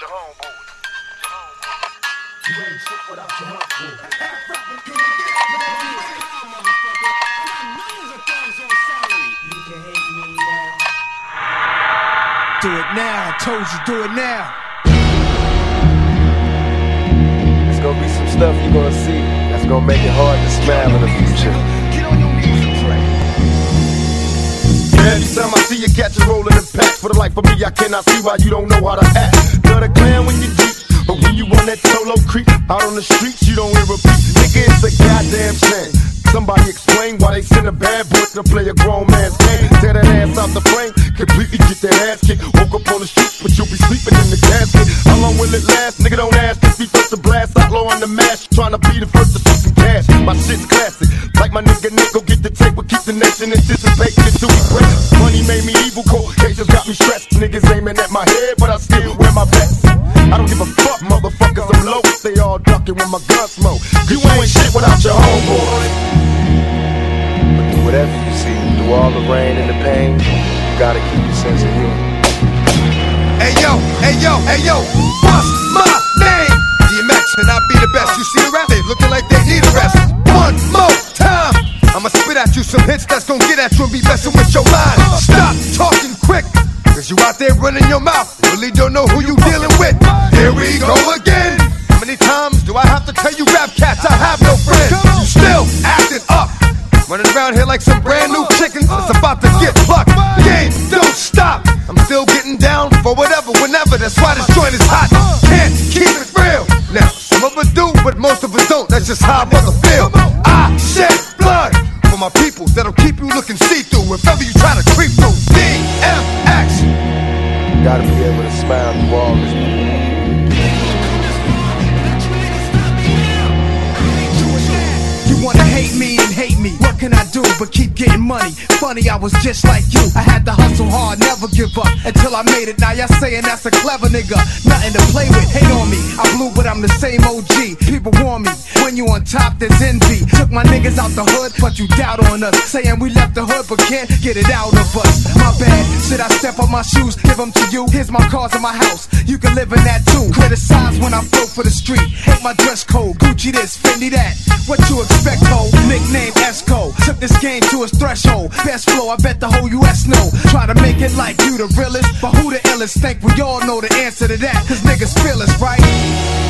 your homeboy. You ain't shit without your homeboy. You can hate. Do it now. I told you, do it now. It's gonna be some stuff you're gonna see that's gonna make it hard to smile in the future. Every time I see you catch a roll in the pack, for the life of me, I cannot see why you don't know how to act. Love the clan when you deep, but when you on that solo creep out on the streets, you don't a beat. Nigga, it's a goddamn shame. Somebody explain why they send a bad boy to play a grown man's game. Tear that ass out the frame, completely get that ass kicked. Woke up on the street, but you'll be sleeping in the casket. How long will it last? Nigga, don't ask. Just be first to blast, outlaw on the mash. Trying to be the first to see some cash. My shit's classic. Like my nigga Nick, go get the tape, but keep the nation anticipating until we break. Money made me evil, cold cases got me stressed. Niggas aiming at my head, but I still wear my vest. I don't give a fuck, motherfuckers, I'm low. They all ducking when my gun smoke. You ain't shit without your homeboy. But through whatever you see, through all the rain and the pain, you gotta keep your sense of humor. Hey yo, hey yo, hey yo, what's my name? DMX and I be the best. You see the rap, they looking like they need a rest. Some hits that's gonna get at you and be messing with your mind. Stop talking quick, cause you out there running your mouth. Really don't know who you dealing with. Here we go again. How many times do I have to tell you rap cats I have no friends? You still acting up. Running around here like some brand new chickens that's about to get plucked. Game don't stop. I'm still getting down for whatever, whenever. That's why this joint is hot. Can't keep it real. Now, some of us do, but most of us don't. That's just how I mother feel. I blood for my people that'll keep you looking see through if ever you try to creep through. DMX. You gotta be able to smile through all this. You wanna hate me and hate me. What can I do but keep getting money? Funny, I was just like you. I had to hustle hard, never give up until I made it. Now y'all saying that's a clever nigga. Nothing to play with, hate on me. I blew, but I'm the same OG. People warn me. When you on top, there's envy. Took my niggas out the hood, but you doubt on us. Saying we left the hood, but can't get it out of us. My bad. Should I step on my shoes, give them to you? Here's my cars and my house. You can live in that too. Criticize when I flow for the street. Hate my dress code. Gucci this, Fendi that. What you expect, ho? Nickname Esco. Took this game to its threshold. Best flow, I bet the whole US know. Try to make it like you the realest, but who the illest? Think we all know the answer to that. Cause niggas feel us, right?